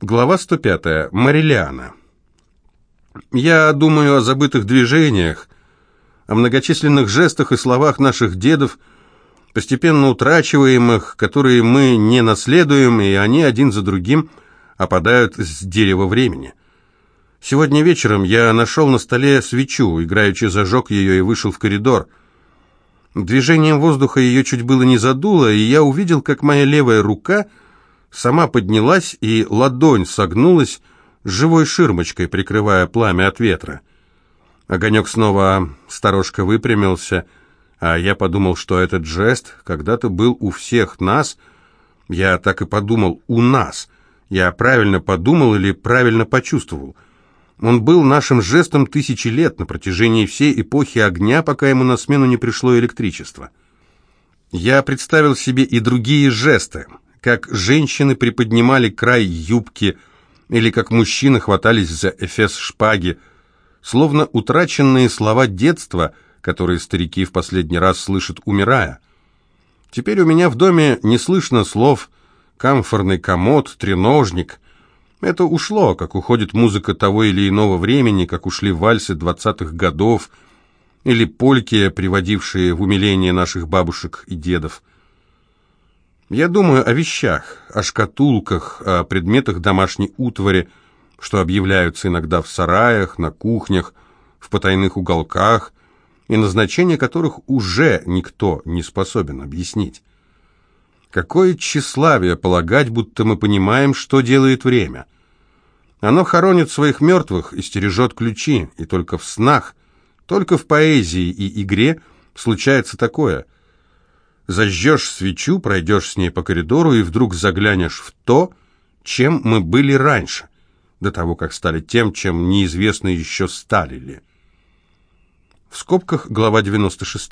Глава 105. Марилиана. Я думаю о забытых движениях, о многочисленных жестах и словах наших дедов, постепенно утрачиваемых, которые мы не наследуем, и они один за другим опадают с дерева времени. Сегодня вечером я нашел на столе свечу, играючи зажег ее и вышел в коридор. Движением воздуха ее чуть было не задуло, и я увидел, как моя левая рука — сама поднялась, и ладонь согнулась, живой ширмочкой прикрывая пламя от ветра. Огонек снова сторожко выпрямился, а я подумал, что этот жест когда-то был у всех нас. Я так и подумал, у нас. Я правильно подумал или правильно почувствовал. Он был нашим жестом тысячи лет на протяжении всей эпохи огня, пока ему на смену не пришло электричество. Я представил себе и другие жесты, как женщины приподнимали край юбки, или как мужчины хватались за эфес шпаги, словно утраченные слова детства, которые старики в последний раз слышат, умирая. Теперь у меня в доме не слышно слов «камфорный комод», «треножник». Это ушло, как уходит музыка того или иного времени, как ушли вальсы двадцатых годов или польки, приводившие в умиление наших бабушек и дедов. Я думаю о вещах, о шкатулках, о предметах домашней утвари, что объявляются иногда в сараях, на кухнях, в потайных уголках, и назначение которых уже никто не способен объяснить. Какое тщеславие полагать, будто мы понимаем, что делает время. Оно хоронит своих мертвых и стережет ключи, и только в снах, только в поэзии и игре случается такое – Зажжешь свечу, пройдешь с ней по коридору и вдруг заглянешь в то, чем мы были раньше, до того, как стали тем, чем неизвестно еще стали ли. В скобках глава 96.